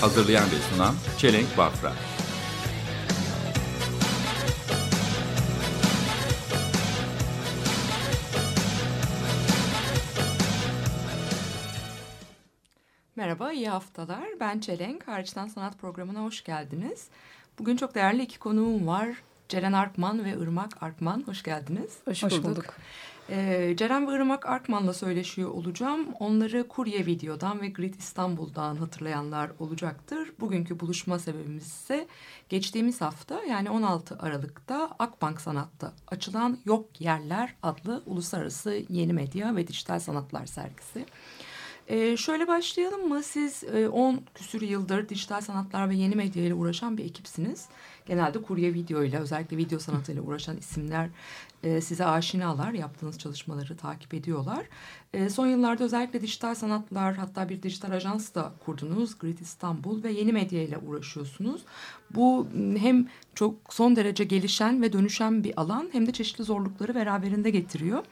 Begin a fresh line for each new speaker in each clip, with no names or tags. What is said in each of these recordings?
Hazırlayan ve sunan Çelenk Bafra.
Merhaba, iyi haftalar. Ben Çelenk. Hariçten Sanat programına hoş geldiniz. Bugün çok değerli iki konuğum var. Ceren Arkman ve Irmak Arkman. Hoş geldiniz.
Hoş,
Hoş
bulduk.
bulduk.
Ee, Ceren ve Irmak Arkman'la söyleşiyor olacağım. Onları Kurye Video'dan ve Grid İstanbul'dan hatırlayanlar olacaktır. Bugünkü buluşma sebebimiz ise geçtiğimiz hafta yani 16 Aralık'ta Akbank Sanat'ta açılan Yok Yerler adlı uluslararası yeni medya ve dijital sanatlar sergisi. Ee, şöyle başlayalım mı? Siz e, 10 küsür yıldır dijital sanatlar ve yeni medya ile uğraşan bir ekipsiniz. Genelde kurye video ile özellikle video sanatıyla uğraşan isimler e, size aşinalar. Yaptığınız çalışmaları takip ediyorlar. E, son yıllarda özellikle dijital sanatlar hatta bir dijital ajans da kurdunuz. Grid İstanbul ve yeni medya ile uğraşıyorsunuz. Bu hem çok son derece gelişen ve dönüşen bir alan hem de çeşitli zorlukları beraberinde getiriyor.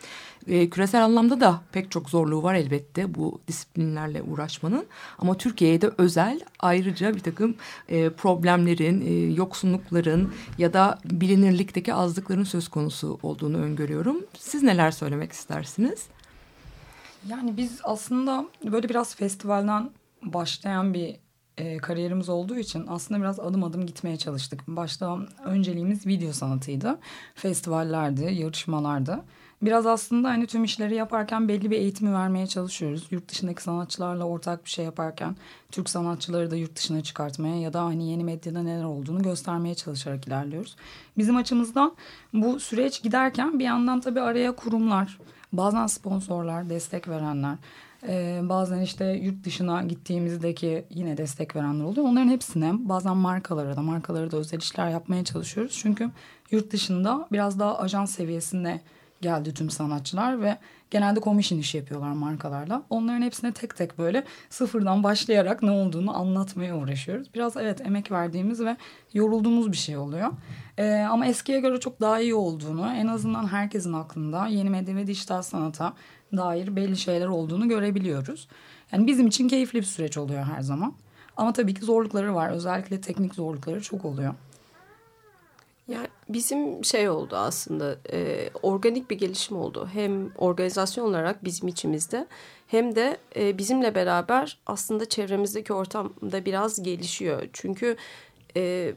E, küresel anlamda da pek çok zorluğu var elbette bu disiplinlerle uğraşmanın. Ama Türkiye'de özel ayrıca bir takım e, problemlerin, e, yoksunlukların ya da bilinirlikteki azlıkların söz konusu olduğunu öngörüyorum. Siz neler söylemek istersiniz?
Yani biz aslında böyle biraz festivalden başlayan bir e, kariyerimiz olduğu için aslında biraz adım adım gitmeye çalıştık. Başta önceliğimiz video sanatıydı. Festivallerdi, yarışmalardı. Biraz aslında hani tüm işleri yaparken belli bir eğitimi vermeye çalışıyoruz. Yurt dışındaki sanatçılarla ortak bir şey yaparken Türk sanatçıları da yurt dışına çıkartmaya ya da hani yeni medyada neler olduğunu göstermeye çalışarak ilerliyoruz. Bizim açımızdan bu süreç giderken bir yandan tabii araya kurumlar, bazen sponsorlar, destek verenler, ee, bazen işte yurt dışına gittiğimizdeki yine destek verenler oluyor. Onların hepsine bazen markalara da markalara da özel işler yapmaya çalışıyoruz. Çünkü yurt dışında biraz daha ajans seviyesinde geldi tüm sanatçılar ve genelde komisyon işi yapıyorlar markalarla. Onların hepsine tek tek böyle sıfırdan başlayarak ne olduğunu anlatmaya uğraşıyoruz. Biraz evet emek verdiğimiz ve yorulduğumuz bir şey oluyor. Ee, ama eskiye göre çok daha iyi olduğunu en azından herkesin aklında yeni medya ve dijital sanata dair belli şeyler olduğunu görebiliyoruz. Yani bizim için keyifli bir süreç oluyor her zaman. Ama tabii ki zorlukları var. Özellikle teknik zorlukları çok oluyor.
Yani bizim şey oldu aslında e, organik bir gelişim oldu. Hem organizasyon olarak bizim içimizde hem de e, bizimle beraber aslında çevremizdeki ortamda biraz gelişiyor. Çünkü e,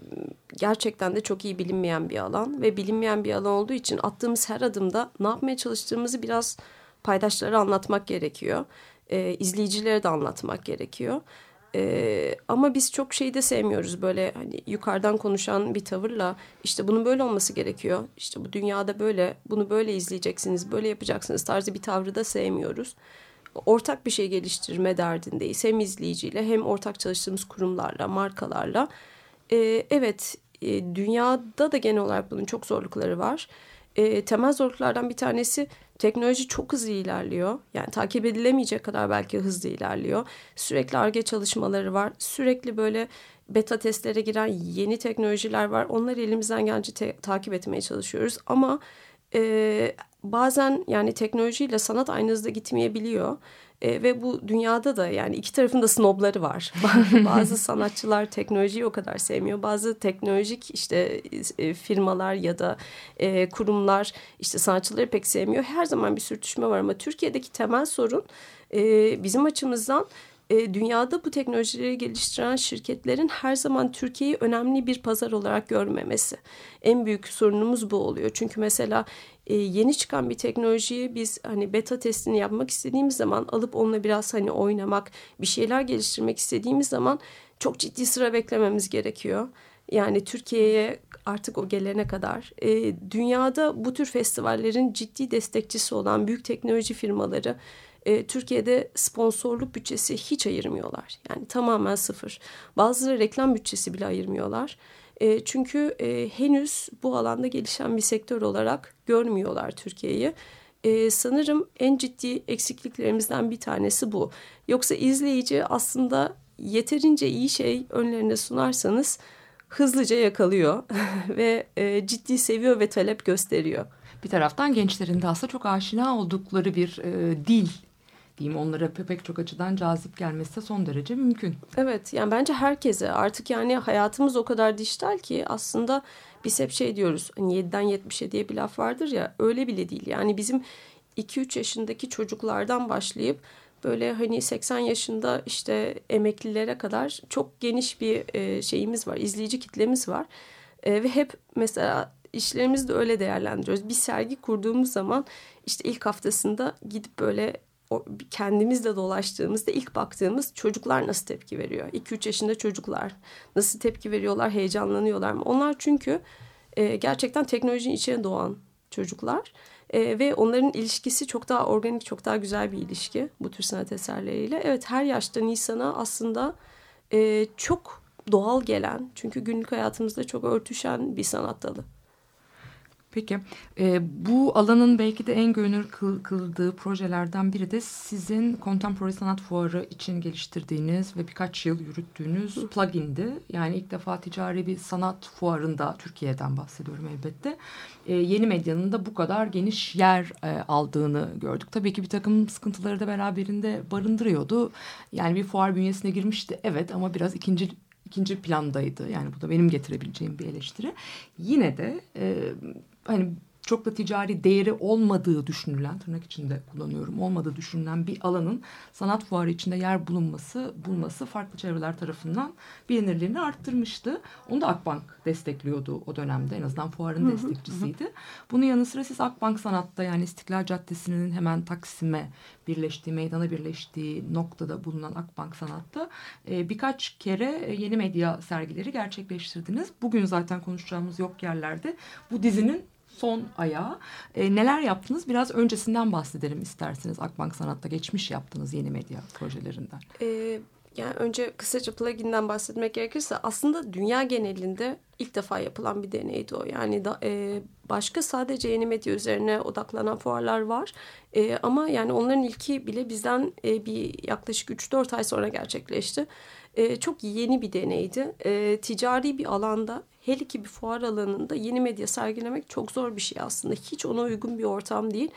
gerçekten de çok iyi bilinmeyen bir alan ve bilinmeyen bir alan olduğu için attığımız her adımda ne yapmaya çalıştığımızı biraz paydaşlara anlatmak gerekiyor. E, izleyicilere de anlatmak gerekiyor. Ee, ama biz çok şeyi de sevmiyoruz böyle hani yukarıdan konuşan bir tavırla işte bunun böyle olması gerekiyor. İşte bu dünyada böyle bunu böyle izleyeceksiniz böyle yapacaksınız tarzı bir tavrı da sevmiyoruz. Ortak bir şey geliştirme derdindeyiz hem izleyiciyle hem ortak çalıştığımız kurumlarla markalarla. Ee, evet e, dünyada da genel olarak bunun çok zorlukları var. E, temel zorluklardan bir tanesi teknoloji çok hızlı ilerliyor. Yani takip edilemeyecek kadar belki hızlı ilerliyor. Sürekli ARGE çalışmaları var. Sürekli böyle beta testlere giren yeni teknolojiler var. Onları elimizden gelince takip etmeye çalışıyoruz. Ama e, bazen yani teknolojiyle sanat aynı hızda gitmeyebiliyor. E, ve bu dünyada da yani iki tarafın da snobları var. Bazı sanatçılar teknolojiyi o kadar sevmiyor. Bazı teknolojik işte e, firmalar ya da e, kurumlar işte sanatçıları pek sevmiyor. Her zaman bir sürtüşme var ama Türkiye'deki temel sorun e, bizim açımızdan e, dünyada bu teknolojileri geliştiren şirketlerin her zaman Türkiye'yi önemli bir pazar olarak görmemesi. En büyük sorunumuz bu oluyor. Çünkü mesela e, yeni çıkan bir teknolojiyi biz hani beta testini yapmak istediğimiz zaman alıp onunla biraz hani oynamak, bir şeyler geliştirmek istediğimiz zaman çok ciddi sıra beklememiz gerekiyor. Yani Türkiye'ye artık o gelene kadar e, dünyada bu tür festivallerin ciddi destekçisi olan büyük teknoloji firmaları E, Türkiye'de sponsorluk bütçesi hiç ayırmıyorlar. Yani tamamen sıfır. Bazıları reklam bütçesi bile ayırmıyorlar. E, çünkü e, henüz bu alanda gelişen bir sektör olarak görmüyorlar Türkiye'yi. E, sanırım en ciddi eksikliklerimizden bir tanesi bu. Yoksa izleyici aslında yeterince iyi şey önlerine sunarsanız hızlıca yakalıyor ve ciddi seviyor ve talep gösteriyor.
Bir taraftan gençlerin de aslında çok aşina oldukları bir e, dil diyeyim onlara pek çok açıdan cazip gelmesi de son derece mümkün.
Evet yani bence herkese artık yani hayatımız o kadar dijital ki aslında biz hep şey diyoruz hani 7'den 70'e diye bir laf vardır ya öyle bile değil. Yani bizim 2-3 yaşındaki çocuklardan başlayıp böyle hani 80 yaşında işte emeklilere kadar çok geniş bir e, şeyimiz var izleyici kitlemiz var E, ve hep mesela işlerimizi de öyle değerlendiriyoruz. Bir sergi kurduğumuz zaman işte ilk haftasında gidip böyle kendimizle dolaştığımızda ilk baktığımız çocuklar nasıl tepki veriyor? 2-3 yaşında çocuklar nasıl tepki veriyorlar, heyecanlanıyorlar mı? Onlar çünkü e, gerçekten teknolojinin içine doğan çocuklar e, ve onların ilişkisi çok daha organik, çok daha güzel bir ilişki bu tür sanat eserleriyle. Evet her yaştan insana aslında e, çok doğal gelen çünkü günlük hayatımızda çok örtüşen bir sanat dalı.
Peki e, bu alanın belki de en görünür kıl, kıldığı projelerden biri de sizin Contemporary Sanat Fuarı için geliştirdiğiniz ve birkaç yıl yürüttüğünüz plugindi. Yani ilk defa ticari bir sanat fuarında Türkiye'den bahsediyorum elbette. E, yeni medyanın da bu kadar geniş yer e, aldığını gördük. Tabii ki bir takım sıkıntıları da beraberinde barındırıyordu. Yani bir fuar bünyesine girmişti evet ama biraz ikinci ikinci plandaydı. Yani bu da benim getirebileceğim bir eleştiri. Yine de e, hani çok da ticari değeri olmadığı düşünülen tırnak içinde kullanıyorum olmadığı düşünülen bir alanın sanat fuarı içinde yer bulunması bulması farklı çevreler tarafından bilinirliğini arttırmıştı. Onu da Akbank destekliyordu o dönemde en azından fuarın destekçisiydi. Bunun yanı sıra siz Akbank Sanat'ta yani İstiklal Caddesi'nin hemen Taksim'e birleştiği, meydana birleştiği noktada bulunan Akbank Sanat'ta e, birkaç kere e, yeni medya sergileri gerçekleştirdiniz. Bugün zaten konuşacağımız yok yerlerde bu dizinin son ayağı. E, neler yaptınız? Biraz öncesinden bahsedelim isterseniz. Akbank Sanat'ta geçmiş yaptığınız yeni medya projelerinden.
Ee, yani önce kısaca plugin'den bahsetmek gerekirse aslında dünya genelinde ilk defa yapılan bir deneydi o. Yani da, e, başka sadece yeni medya üzerine odaklanan fuarlar var. E, ama yani onların ilki bile bizden e, bir yaklaşık 3-4 ay sonra gerçekleşti. E, çok yeni bir deneydi. E, ticari bir alanda hele ki bir fuar alanında yeni medya sergilemek çok zor bir şey aslında. Hiç ona uygun bir ortam değil.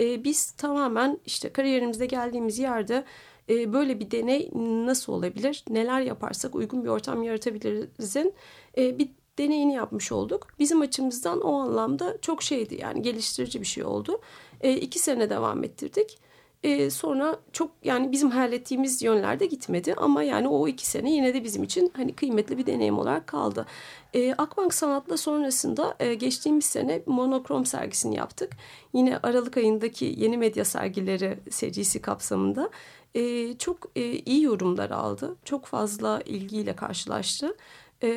E, biz tamamen işte kariyerimizde geldiğimiz yerde e, böyle bir deney nasıl olabilir? Neler yaparsak uygun bir ortam yaratabilirizin e, bir deneyini yapmış olduk. Bizim açımızdan o anlamda çok şeydi yani geliştirici bir şey oldu. E, iki sene devam ettirdik. E, sonra çok yani bizim hayal ettiğimiz yönlerde gitmedi ama yani o iki sene yine de bizim için hani kıymetli bir deneyim olarak kaldı. E, Akbank Sanat'la sonrasında e, geçtiğimiz sene monokrom sergisini yaptık. Yine Aralık ayındaki yeni medya sergileri serisi kapsamında e, çok e, iyi yorumlar aldı. Çok fazla ilgiyle karşılaştı. E,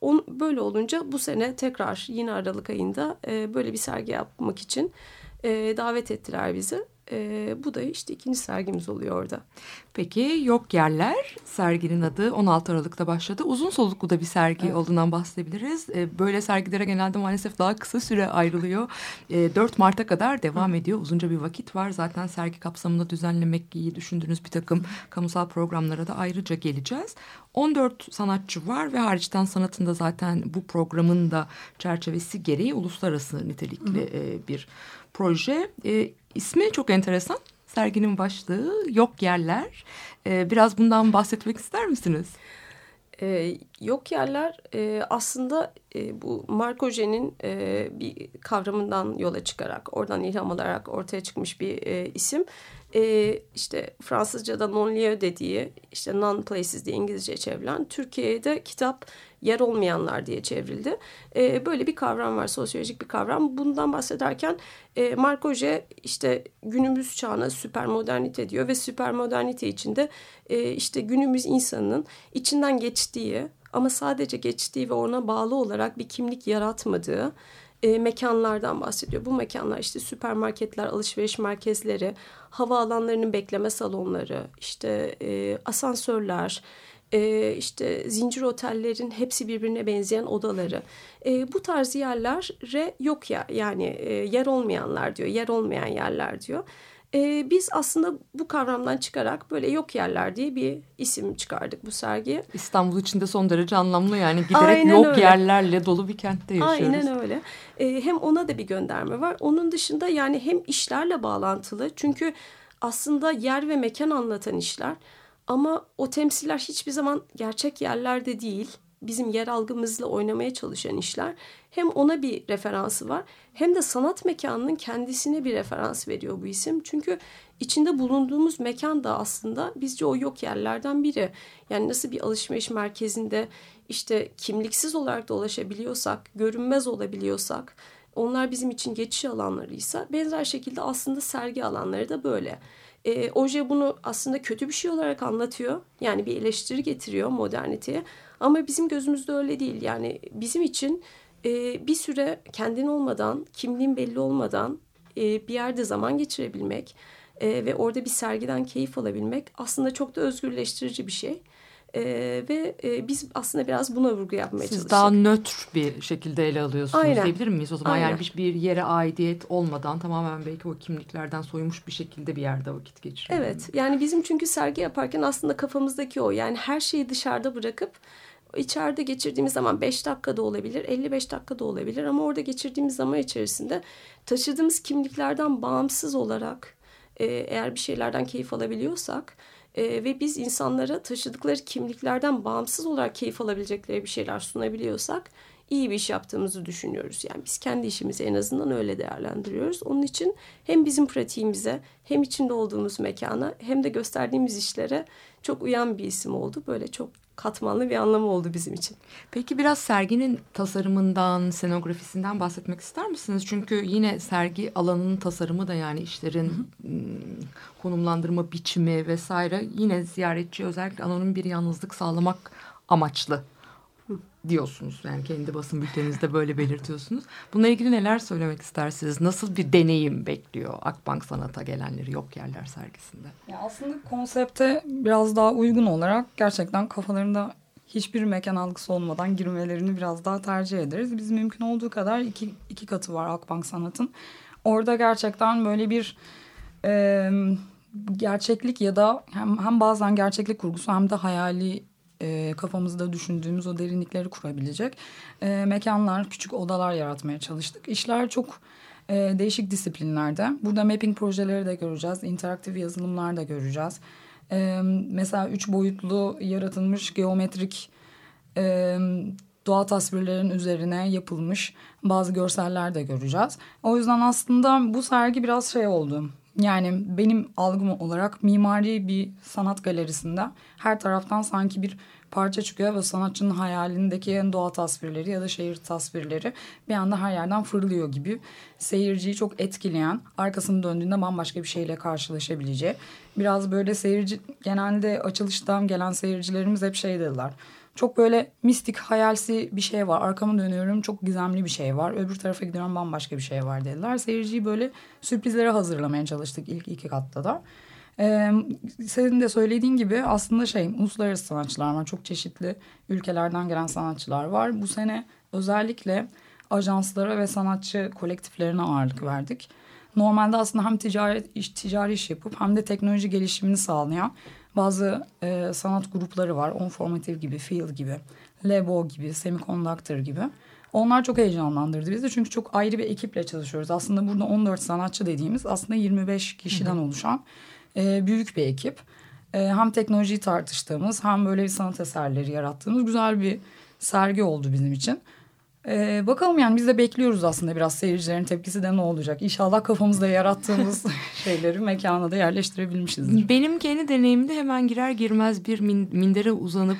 on, böyle olunca bu sene tekrar yine Aralık ayında e, böyle bir sergi yapmak için e, davet ettiler bizi. E, bu da işte ikinci sergimiz oluyor orada.
Peki Yok Yerler serginin adı 16 Aralık'ta başladı. Uzun soluklu da bir sergi evet. olduğundan bahsedebiliriz. E, böyle sergilere genelde maalesef daha kısa süre ayrılıyor. E, 4 Mart'a kadar devam Hı. ediyor. Uzunca bir vakit var. Zaten sergi kapsamında düzenlemek iyi düşündüğünüz bir takım kamusal programlara da ayrıca geleceğiz. 14 sanatçı var ve hariçten sanatında zaten bu programın da çerçevesi gereği uluslararası nitelikli e, bir proje. E, ismi çok enteresan. Serginin başlığı Yok Yerler. E, biraz bundan bahsetmek ister misiniz?
Ee, yok yerler e, aslında e, bu Marco Jen'in e, bir kavramından yola çıkarak oradan ilham alarak ortaya çıkmış bir e, isim. E, işte Fransızca'da non-lieu dediği işte non-places diye İngilizce çevrilen Türkiye'de kitap yer olmayanlar diye çevrildi. E, böyle bir kavram var, sosyolojik bir kavram. Bundan bahsederken e, Marc Auger işte günümüz çağına süper modernite diyor ve süper modernite içinde e, işte günümüz insanının içinden geçtiği ama sadece geçtiği ve ona bağlı olarak bir kimlik yaratmadığı e, mekanlardan bahsediyor. Bu mekanlar işte süpermarketler, alışveriş merkezleri, havaalanlarının bekleme salonları, işte e, asansörler, e, işte zincir otellerin hepsi birbirine benzeyen odaları. E, bu tarz yerlere yok ya yani e, yer olmayanlar diyor, yer olmayan yerler diyor. E, biz aslında bu kavramdan çıkarak böyle yok yerler diye bir isim çıkardık bu sergiye.
İstanbul içinde son derece anlamlı yani giderek
Aynen
yok
öyle.
yerlerle dolu bir kentte yaşıyoruz.
Aynen öyle. Ee, hem ona da bir gönderme var. Onun dışında yani hem işlerle bağlantılı. Çünkü aslında yer ve mekan anlatan işler. Ama o temsiller hiçbir zaman gerçek yerlerde değil. Bizim yer algımızla oynamaya çalışan işler. Hem ona bir referansı var. Hem de sanat mekanının kendisine bir referans veriyor bu isim. Çünkü içinde bulunduğumuz mekan da aslında bizce o yok yerlerden biri. Yani nasıl bir alışveriş merkezinde işte kimliksiz olarak dolaşabiliyorsak, görünmez olabiliyorsak, onlar bizim için geçiş alanlarıysa benzer şekilde aslında sergi alanları da böyle. E, Oje bunu aslında kötü bir şey olarak anlatıyor. Yani bir eleştiri getiriyor moderniteye. Ama bizim gözümüzde öyle değil. Yani bizim için e, bir süre kendin olmadan, kimliğin belli olmadan e, bir yerde zaman geçirebilmek e, ve orada bir sergiden keyif alabilmek aslında çok da özgürleştirici bir şey. E, ve e, biz aslında biraz buna vurgu yapmaya
Siz
çalıştık.
daha nötr bir şekilde ele alıyorsunuz
Aynen.
diyebilir miyiz o zaman?
Aynen.
Yani bir yere aidiyet olmadan tamamen belki o kimliklerden soymuş bir şekilde bir yerde vakit geçiriyor.
Evet yani bizim çünkü sergi yaparken aslında kafamızdaki o yani her şeyi dışarıda bırakıp içeride geçirdiğimiz zaman 5 dakikada olabilir 55 dakikada olabilir ama orada geçirdiğimiz zaman içerisinde taşıdığımız kimliklerden bağımsız olarak e, eğer bir şeylerden keyif alabiliyorsak e, ve biz insanlara taşıdıkları kimliklerden bağımsız olarak keyif alabilecekleri bir şeyler sunabiliyorsak iyi bir iş yaptığımızı düşünüyoruz. Yani biz kendi işimizi en azından öyle değerlendiriyoruz. Onun için hem bizim pratiğimize hem içinde olduğumuz mekana hem de gösterdiğimiz işlere çok uyan bir isim oldu. Böyle çok katmanlı bir anlamı oldu bizim için.
Peki biraz serginin tasarımından, scenografisinden bahsetmek ister misiniz? Çünkü yine sergi alanının tasarımı da yani işlerin hmm, konumlandırma biçimi vesaire yine ziyaretçi özellikle anonim bir yalnızlık sağlamak amaçlı diyorsunuz. Yani kendi basın bülteninizde böyle belirtiyorsunuz. Bununla ilgili neler söylemek istersiniz? Nasıl bir deneyim bekliyor Akbank Sanat'a gelenleri yok yerler sergisinde?
Ya aslında konsepte biraz daha uygun olarak gerçekten kafalarında hiçbir mekan algısı olmadan girmelerini biraz daha tercih ederiz. Biz mümkün olduğu kadar iki, iki katı var Akbank Sanat'ın. Orada gerçekten böyle bir e, gerçeklik ya da hem, hem bazen gerçeklik kurgusu hem de hayali e, kafamızda düşündüğümüz o derinlikleri kurabilecek e, mekanlar, küçük odalar yaratmaya çalıştık. İşler çok e, değişik disiplinlerde. Burada mapping projeleri de göreceğiz, interaktif yazılımlar da göreceğiz. E, mesela üç boyutlu yaratılmış geometrik e, doğa tasvirlerin üzerine yapılmış bazı görseller de göreceğiz. O yüzden aslında bu sergi biraz şey oldu. Yani benim algım olarak mimari bir sanat galerisinde her taraftan sanki bir parça çıkıyor ve sanatçının hayalindeki en doğa tasvirleri ya da şehir tasvirleri bir anda her yerden fırlıyor gibi. Seyirciyi çok etkileyen, arkasını döndüğünde bambaşka bir şeyle karşılaşabileceği. Biraz böyle seyirci, genelde açılıştan gelen seyircilerimiz hep şey dediler. Çok böyle mistik, hayalsi bir şey var. Arkamı dönüyorum çok gizemli bir şey var. Öbür tarafa gidiyorum bambaşka bir şey var dediler. Seyirciyi böyle sürprizlere hazırlamaya çalıştık ilk iki katta da. Ee, senin de söylediğin gibi aslında şey uluslararası sanatçılar var. Çok çeşitli ülkelerden gelen sanatçılar var. Bu sene özellikle ajanslara ve sanatçı kolektiflerine ağırlık verdik. Normalde aslında hem ticaret iş, ticari iş yapıp hem de teknoloji gelişimini sağlayan bazı e, sanat grupları var. Onformative gibi, Feel gibi, Lebo gibi, Semiconductor gibi. Onlar çok heyecanlandırdı bizi çünkü çok ayrı bir ekiple çalışıyoruz. Aslında burada 14 sanatçı dediğimiz aslında 25 kişiden oluşan e, büyük bir ekip. E, hem teknolojiyi tartıştığımız hem böyle bir sanat eserleri yarattığımız güzel bir sergi oldu bizim için. E, bakalım yani biz de bekliyoruz aslında biraz seyircilerin tepkisi de ne olacak. İnşallah kafamızda yarattığımız şeyleri mekana da yerleştirebilmişizdir.
Benim kendi deneyimde hemen girer girmez bir min- mindere uzanıp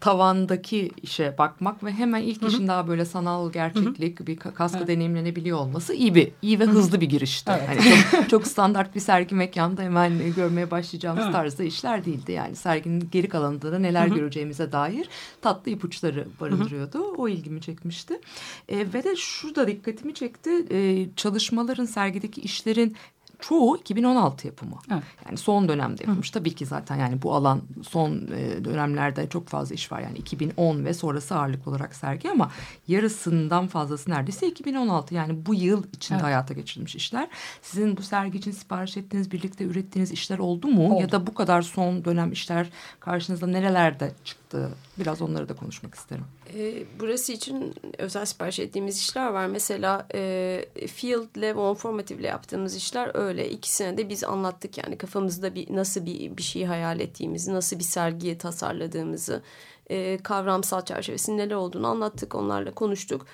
tavandaki işe bakmak ve hemen ilk işin daha böyle sanal gerçeklik bir ka- kaskı deneyimlenebiliyor olması iyi bir iyi ve hızlı bir girişti.
Evet.
Hani çok, çok standart bir sergi mekanda hemen görmeye başlayacağımız tarzda işler değildi. Yani serginin geri kalanında da neler göreceğimize dair tatlı ipuçları barındırıyordu. O ilgimi çekmişti. E, ve de şurada dikkatimi çekti. E, çalışmaların sergideki işlerin çoğu 2016 yapımı.
Evet.
Yani son dönemde yapılmış. Tabii ki zaten yani bu alan son e, dönemlerde çok fazla iş var. Yani 2010 ve sonrası ağırlıklı olarak sergi ama yarısından fazlası neredeyse 2016. Yani bu yıl içinde
Evet.
hayata geçirilmiş işler. Sizin bu sergi için sipariş ettiğiniz, birlikte ürettiğiniz işler oldu mu?
Oldu.
Ya da bu kadar son dönem işler karşınızda nerelerde çıktı? Biraz onları da konuşmak isterim.
E, burası için özel sipariş ettiğimiz işler var. Mesela e, Field ile Von ile yaptığımız işler öyle. İkisine de biz anlattık yani kafamızda bir nasıl bir, bir şey hayal ettiğimizi, nasıl bir sergiyi tasarladığımızı, e, kavramsal çerçevesinin neler olduğunu anlattık. Onlarla konuştuk.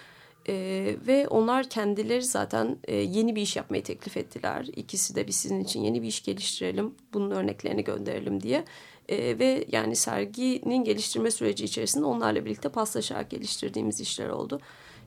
E, ve onlar kendileri zaten e, yeni bir iş yapmayı teklif ettiler. İkisi de biz sizin için yeni bir iş geliştirelim, bunun örneklerini gönderelim diye. E, ve yani serginin geliştirme süreci içerisinde onlarla birlikte paslaşarak geliştirdiğimiz işler oldu.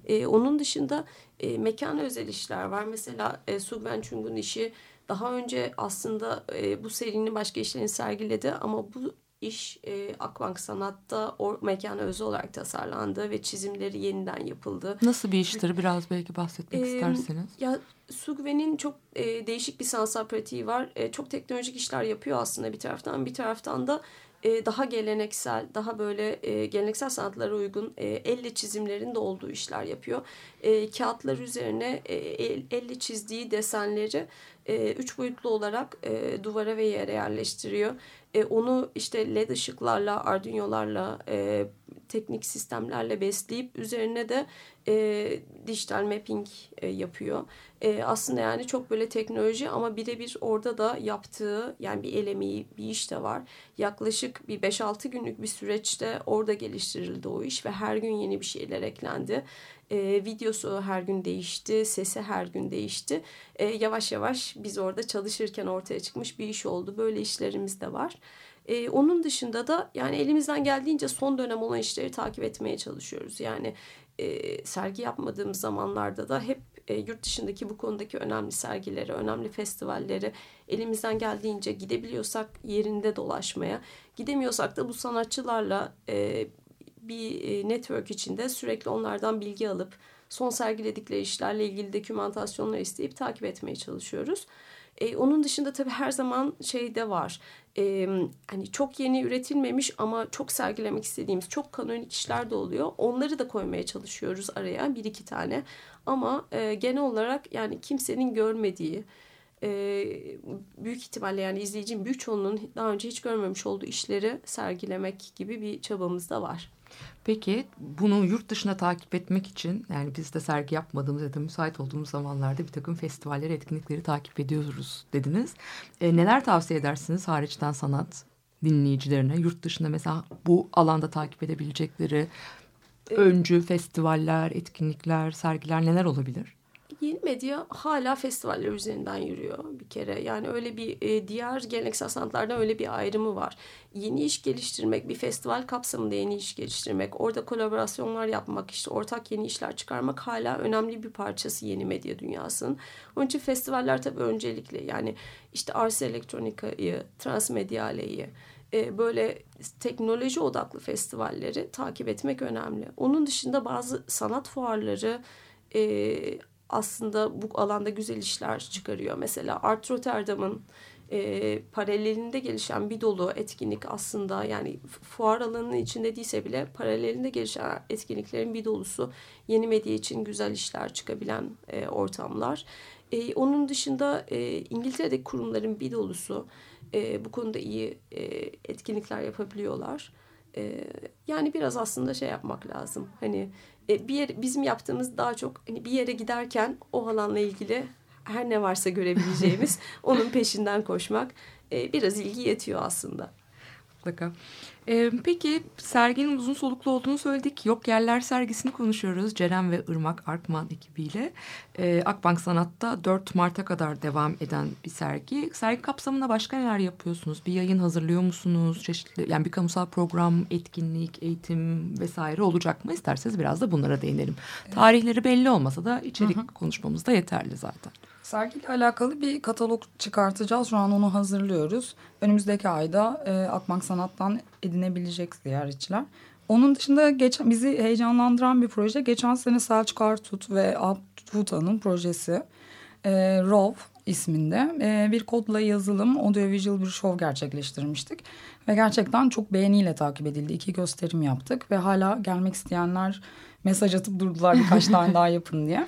E, onun dışında e, mekan özel işler var. Mesela e, Su Ben Chung'un işi daha önce aslında e, bu serinin başka işlerini sergiledi ama bu iş e, Akbank Sanat'ta o mekana özel olarak tasarlandı ve çizimleri yeniden yapıldı.
Nasıl bir iştir? Biraz belki bahsetmek
Ee,
isterseniz.
Ya Sugven'in çok e, değişik bir sanatsal pratiği var. E, çok teknolojik işler yapıyor aslında bir taraftan. Bir taraftan da e, daha geleneksel, daha böyle e, geleneksel sanatlara uygun e, elle çizimlerin de olduğu işler yapıyor. E, kağıtlar üzerine e, el, elle çizdiği desenleri e, üç boyutlu olarak e, duvara ve yere yerleştiriyor. E, onu işte led ışıklarla, arduinolarla, e, teknik sistemlerle besleyip üzerine de e, dijital mapping e, yapıyor. E, aslında yani çok böyle teknoloji ama birebir orada da yaptığı yani bir el bir iş de var. Yaklaşık bir 5-6 günlük bir süreçte orada geliştirildi o iş ve her gün yeni bir şeyler eklendi. E, videosu her gün değişti, sesi her gün değişti. E, yavaş yavaş biz orada çalışırken ortaya çıkmış bir iş oldu. Böyle işlerimiz de var. E, onun dışında da yani elimizden geldiğince son dönem olan işleri takip etmeye çalışıyoruz. Yani e, sergi yapmadığımız zamanlarda da hep e, yurt dışındaki bu konudaki önemli sergileri, önemli festivalleri elimizden geldiğince gidebiliyorsak yerinde dolaşmaya, gidemiyorsak da bu sanatçılarla e, bir network içinde sürekli onlardan bilgi alıp son sergiledikleri işlerle ilgili dokümantasyonlar isteyip takip etmeye çalışıyoruz. E, onun dışında tabii her zaman şey de var. E, hani çok yeni üretilmemiş ama çok sergilemek istediğimiz çok kanonik işler de oluyor. Onları da koymaya çalışıyoruz araya bir iki tane. Ama e, genel olarak yani kimsenin görmediği e, büyük ihtimalle yani izleyicinin büyük çoğunluğunun daha önce hiç görmemiş olduğu işleri sergilemek gibi bir çabamız da var.
Peki bunu yurt dışına takip etmek için yani biz de sergi yapmadığımız ya da müsait olduğumuz zamanlarda bir takım festivalleri, etkinlikleri takip ediyoruz dediniz. E, neler tavsiye edersiniz hariçten sanat dinleyicilerine? Yurt dışında mesela bu alanda takip edebilecekleri öncü festivaller, etkinlikler, sergiler neler olabilir?
Yeni medya hala festivaller üzerinden yürüyor bir kere. Yani öyle bir e, diğer geleneksel sanatlardan öyle bir ayrımı var. Yeni iş geliştirmek, bir festival kapsamında yeni iş geliştirmek, orada kolaborasyonlar yapmak, işte ortak yeni işler çıkarmak hala önemli bir parçası yeni medya dünyasının. Onun için festivaller tabii öncelikli. Yani işte Ars Electronica'yı, Transmediale'yi, e, böyle teknoloji odaklı festivalleri takip etmek önemli. Onun dışında bazı sanat fuarları e, aslında bu alanda güzel işler çıkarıyor. Mesela Art Rotterdam'ın e, paralelinde gelişen bir dolu etkinlik aslında yani fuar alanının içinde değilse bile paralelinde gelişen etkinliklerin bir dolusu yeni medya için güzel işler çıkabilen e, ortamlar. E, onun dışında e, İngiltere'deki kurumların bir dolusu e, bu konuda iyi e, etkinlikler yapabiliyorlar. E, yani biraz aslında şey yapmak lazım. Hani e, bir yer, bizim yaptığımız daha çok hani bir yere giderken o alanla ilgili her ne varsa görebileceğimiz onun peşinden koşmak e, biraz ilgi yetiyor aslında.
Mutlaka. Ee, peki serginin uzun soluklu olduğunu söyledik. Yok Yerler sergisini konuşuyoruz. Ceren ve Irmak Arkman ekibiyle. Ee, Akbank Sanat'ta 4 Mart'a kadar devam eden bir sergi. Sergi kapsamında başka neler yapıyorsunuz? Bir yayın hazırlıyor musunuz? Çeşitli yani bir kamusal program, etkinlik, eğitim vesaire olacak mı? İsterseniz biraz da bunlara değinelim. Tarihleri belli olmasa da içerik konuşmamız da yeterli zaten.
Sergiyle alakalı bir katalog çıkartacağız. Şu an onu hazırlıyoruz. Önümüzdeki ayda e, Akbank Sanat'tan edinebilecek ziyaretçiler. Onun dışında geçen, bizi heyecanlandıran bir proje. Geçen sene Selçuk Artut ve Abduta'nın projesi e, ROV isminde e, bir kodla yazılım audiovisual bir şov gerçekleştirmiştik. Ve gerçekten çok beğeniyle takip edildi. İki gösterim yaptık ve hala gelmek isteyenler mesaj atıp durdular birkaç tane daha yapın diye.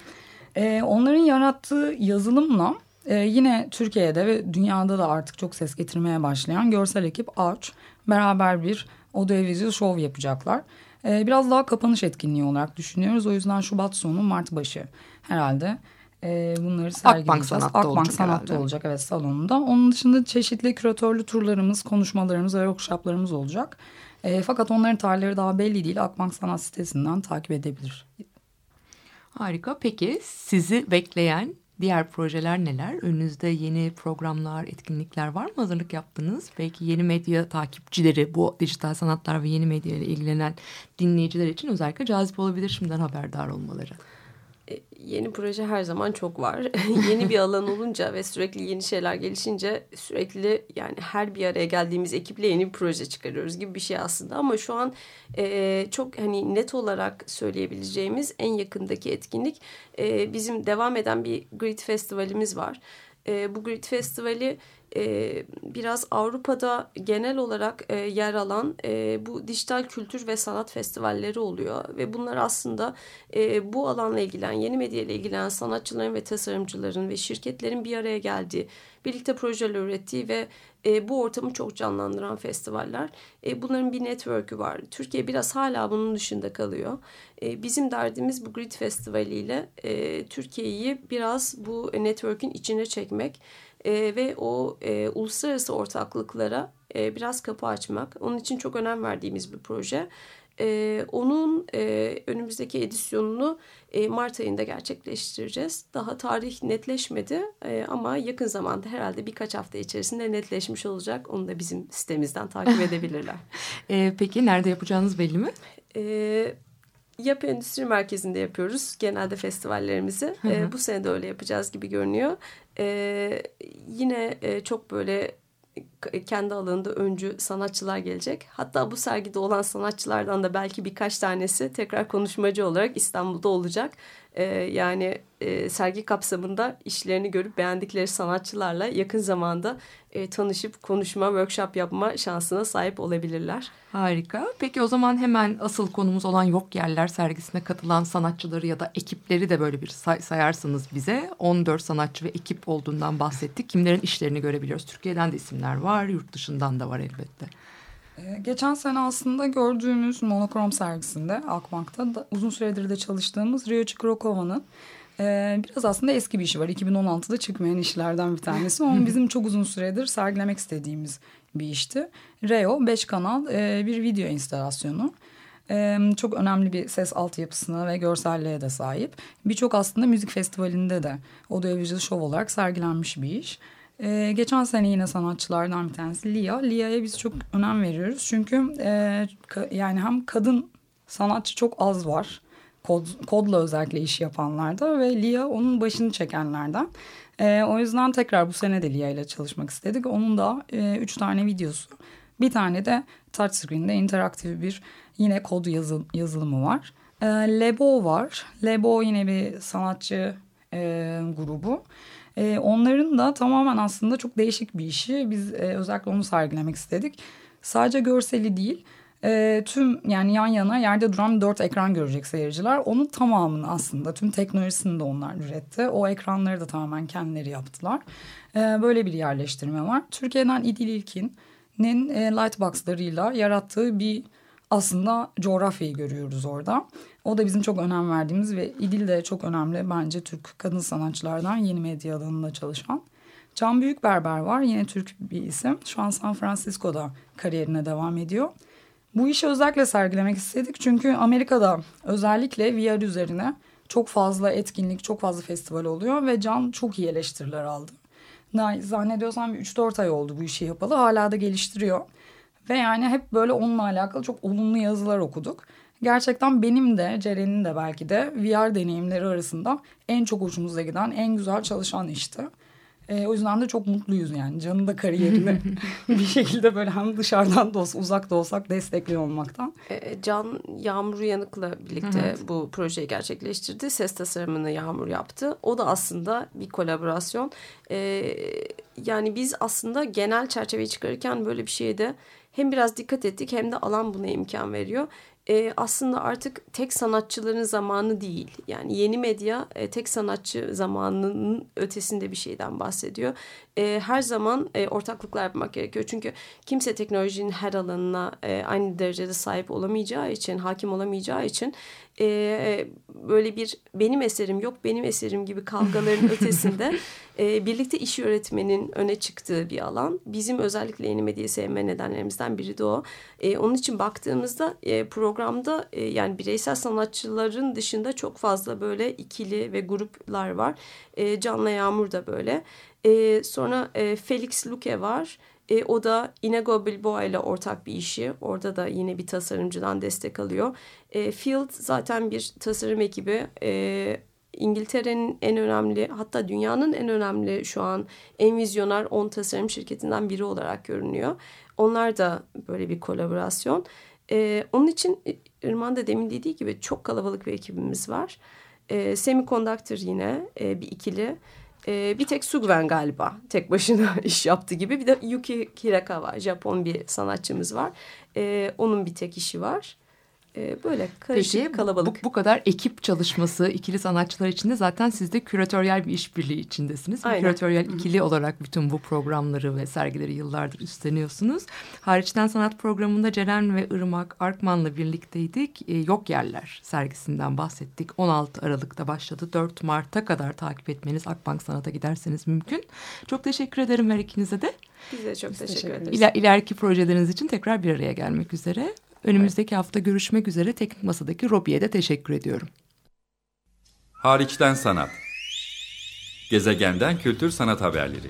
E, onların yarattığı yazılımla e, yine Türkiye'de ve dünyada da artık çok ses getirmeye başlayan görsel ekip Arch beraber bir audiovisual show yapacaklar. E, biraz daha kapanış etkinliği olarak düşünüyoruz. O yüzden Şubat sonu Mart başı herhalde e, bunları sergileyeceğiz.
Sanat'ta
Akbank
olacak
Sanat'ta
herhalde.
olacak evet salonunda. Onun dışında çeşitli küratörlü turlarımız, konuşmalarımız ve workshoplarımız olacak. E, fakat onların tarihleri daha belli değil. Akbank Sanat sitesinden takip edebilir.
Harika. Peki sizi bekleyen diğer projeler neler? Önünüzde yeni programlar, etkinlikler var mı hazırlık yaptınız? Belki yeni medya takipçileri, bu dijital sanatlar ve yeni medya ile ilgilenen dinleyiciler için özellikle cazip olabilir şimdiden haberdar olmaları.
E, Yeni proje her zaman çok var. yeni bir alan olunca ve sürekli yeni şeyler gelişince sürekli yani her bir araya geldiğimiz ekiple yeni bir proje çıkarıyoruz gibi bir şey aslında. Ama şu an e, çok hani net olarak söyleyebileceğimiz en yakındaki etkinlik e, bizim devam eden bir Grid Festivalimiz var. E, bu Grid Festivali e, biraz Avrupa'da genel olarak e, yer alan e, bu dijital kültür ve sanat festivalleri oluyor ve bunlar aslında e, bu alanla ilgilen, yeni medya ile ilgilenen sanatçıların ve tasarımcıların ve şirketlerin bir araya geldiği, birlikte projeler ürettiği ve e, bu ortamı çok canlandıran festivaller. E, bunların bir network'ü var. Türkiye biraz hala bunun dışında kalıyor. E, bizim derdimiz bu Grid Festivali ile e, Türkiye'yi biraz bu network'ün içine çekmek e, ve o e, uluslararası ortaklıklara e, biraz kapı açmak. Onun için çok önem verdiğimiz bir proje. E, onun e, önümüzdeki edisyonunu e, Mart ayında gerçekleştireceğiz. Daha tarih netleşmedi e, ama yakın zamanda herhalde birkaç hafta içerisinde netleşmiş olacak. Onu da bizim sitemizden takip edebilirler.
Ee, peki nerede yapacağınız belli mi?
E, Yapı Endüstri Merkezi'nde yapıyoruz genelde festivallerimizi. E, bu sene de öyle yapacağız gibi görünüyor. E, yine e, çok böyle kendi alanında öncü sanatçılar gelecek. Hatta bu sergide olan sanatçılardan da belki birkaç tanesi tekrar konuşmacı olarak İstanbul'da olacak. E, yani e, sergi kapsamında işlerini görüp beğendikleri sanatçılarla yakın zamanda e, tanışıp konuşma, workshop yapma şansına sahip olabilirler.
Harika. Peki o zaman hemen asıl konumuz olan Yok Yerler sergisine katılan sanatçıları ya da ekipleri de böyle bir say- sayarsanız bize. 14 sanatçı ve ekip olduğundan bahsettik. Kimlerin işlerini görebiliyoruz? Türkiye'den de isimler var, yurt dışından da var elbette.
Ee, Geçen sene aslında gördüğümüz monokrom sergisinde Akbank'ta da uzun süredir de çalıştığımız Rio Çikrokova'nın e, biraz aslında eski bir işi var. 2016'da çıkmayan işlerden bir tanesi. Ama bizim çok uzun süredir sergilemek istediğimiz bir işti. Reo 5 kanal e, bir video instalasyonu. E, çok önemli bir ses altyapısına ve görselliğe de sahip. Birçok aslında müzik festivalinde de audiovisual show olarak sergilenmiş bir iş. Ee, geçen sene yine sanatçılardan bir tanesi Lia. Lia'ya biz çok önem veriyoruz. Çünkü e, ka- yani hem kadın sanatçı çok az var. Kod, kodla özellikle iş yapanlarda ve Lia onun başını çekenlerden. E, o yüzden tekrar bu sene de Lia ile çalışmak istedik. Onun da e, üç tane videosu. Bir tane de touchscreen'de interaktif bir yine kod yazı, yazılımı var. E, Lebo var. Lebo yine bir sanatçı e, grubu. E, onların da tamamen aslında çok değişik bir işi. Biz e, özellikle onu sergilemek istedik. Sadece görseli değil, e, tüm yani yan yana yerde duran dört ekran görecek seyirciler. Onun tamamını aslında tüm teknolojisini de onlar üretti. O ekranları da tamamen kendileri yaptılar. E, böyle bir yerleştirme var. Türkiye'den İdil İlkin'in e, Lightbox'larıyla yarattığı bir aslında coğrafyayı görüyoruz orada. O da bizim çok önem verdiğimiz ve İdil de çok önemli bence Türk kadın sanatçılardan yeni medya alanında çalışan. Can Büyükberber var yine Türk bir isim. Şu an San Francisco'da kariyerine devam ediyor. Bu işi özellikle sergilemek istedik çünkü Amerika'da özellikle VR üzerine çok fazla etkinlik, çok fazla festival oluyor ve Can çok iyi eleştiriler aldı. Ne- Zannediyorsam bir 3-4 ay oldu bu işi yapalı. Hala da geliştiriyor. Ve yani hep böyle onunla alakalı çok olumlu yazılar okuduk. Gerçekten benim de Ceren'in de belki de VR deneyimleri arasında en çok hoşumuza giden, en güzel çalışan işti. Ee, o yüzden de çok mutluyuz yani. Can'ın da kariyerini bir şekilde böyle hem dışarıdan da olsa uzak da olsak destekliyor olmaktan.
E, Can Yağmur Yanık'la birlikte bu projeyi gerçekleştirdi. Ses tasarımını Yağmur yaptı. O da aslında bir kolaborasyon. E, yani biz aslında genel çerçeveyi çıkarırken böyle bir şeye de hem biraz dikkat ettik hem de alan buna imkan veriyor. E, aslında artık tek sanatçıların zamanı değil. Yani yeni medya e, tek sanatçı zamanının ötesinde bir şeyden bahsediyor. E, her zaman e, ortaklıklar yapmak gerekiyor. Çünkü kimse teknolojinin her alanına e, aynı derecede sahip olamayacağı için, hakim olamayacağı için e, böyle bir benim eserim yok, benim eserim gibi kavgaların ötesinde e, birlikte iş öğretmenin öne çıktığı bir alan. Bizim özellikle yeni medyayı sevme nedenlerimizden biri de o. E, onun için baktığımızda e, programda e, yani bireysel sanatçıların dışında çok fazla böyle ikili ve gruplar var. E, Can'la Yağmur da böyle. E, sonra e, Felix Luque var. E, o da Inigo Bilboğa ile ortak bir işi. Orada da yine bir tasarımcıdan destek alıyor. E, Field zaten bir tasarım ekibi. E, İngiltere'nin en önemli hatta dünyanın en önemli şu an en vizyoner 10 tasarım şirketinden biri olarak görünüyor. Onlar da böyle bir kolaborasyon. E, onun için Irman da demin dediği gibi çok kalabalık bir ekibimiz var. E, Semiconductor yine e, bir ikili. E, bir tek Sugven galiba tek başına iş yaptı gibi. Bir de Yuki Hirakawa Japon bir sanatçımız var. E, onun bir tek işi var. E, böyle karışık
Peki
kalabalık.
Bu, bu kadar ekip çalışması ikili sanatçılar içinde zaten siz de küratöryel bir işbirliği içindesiniz.
Aynen.
Küratöryel ikili olarak bütün bu programları ve sergileri yıllardır üstleniyorsunuz. Hariçten sanat programında Ceren ve Irmak Arkman'la birlikteydik. E, Yok Yerler sergisinden bahsettik. 16 Aralık'ta başladı. 4 Mart'a kadar takip etmeniz Akbank Sanat'a giderseniz mümkün. Çok teşekkür ederim her ikinize de.
Biz de çok
Biz
teşekkür,
teşekkür
ederiz.
İler, ileriki projeleriniz için tekrar bir araya gelmek üzere. Önümüzdeki hafta görüşmek üzere. Teknik Masa'daki Robi'ye de teşekkür ediyorum.
Hariçten sanat. Gezegenden kültür sanat haberleri.